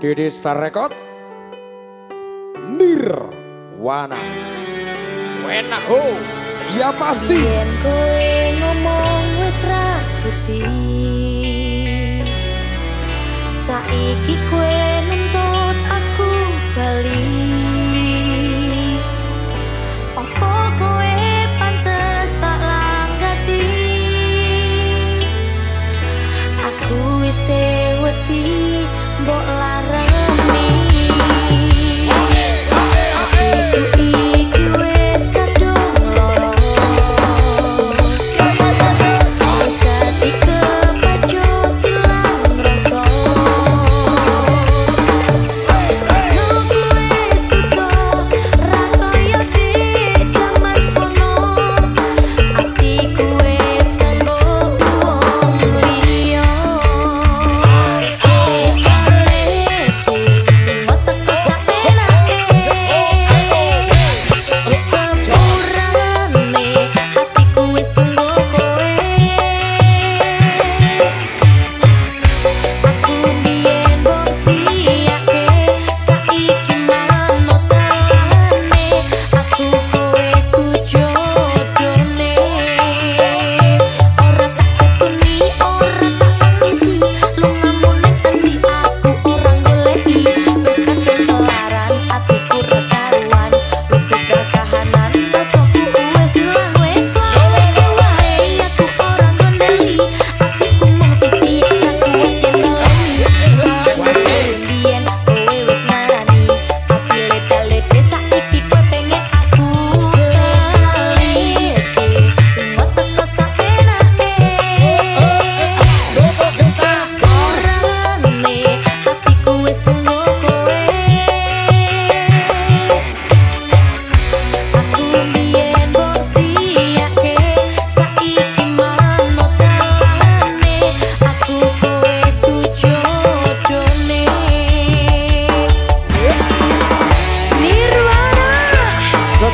Didi Star Record Nirwana. Wena ho. Ya pasti. Yen kowe ngomong wis rasuti Saiki kowe nuntut aku bali. Apa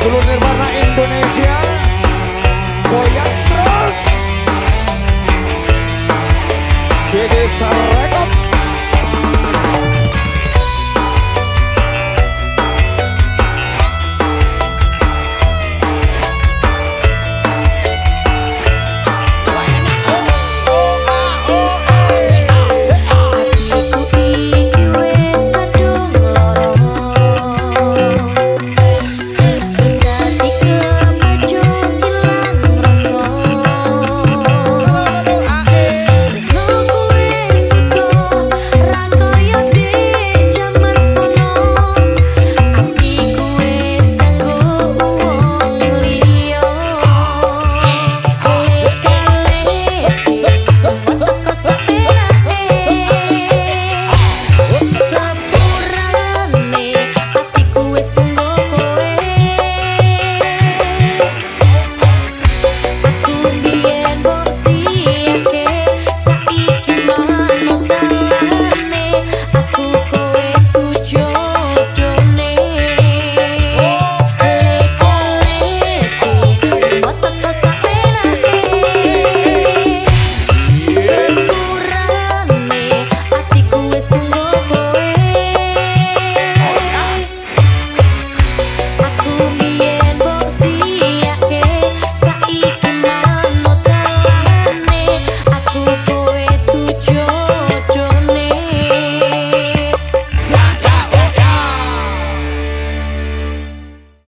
Dulu Nirvana Indonesia. Goyang terus. Jadi Star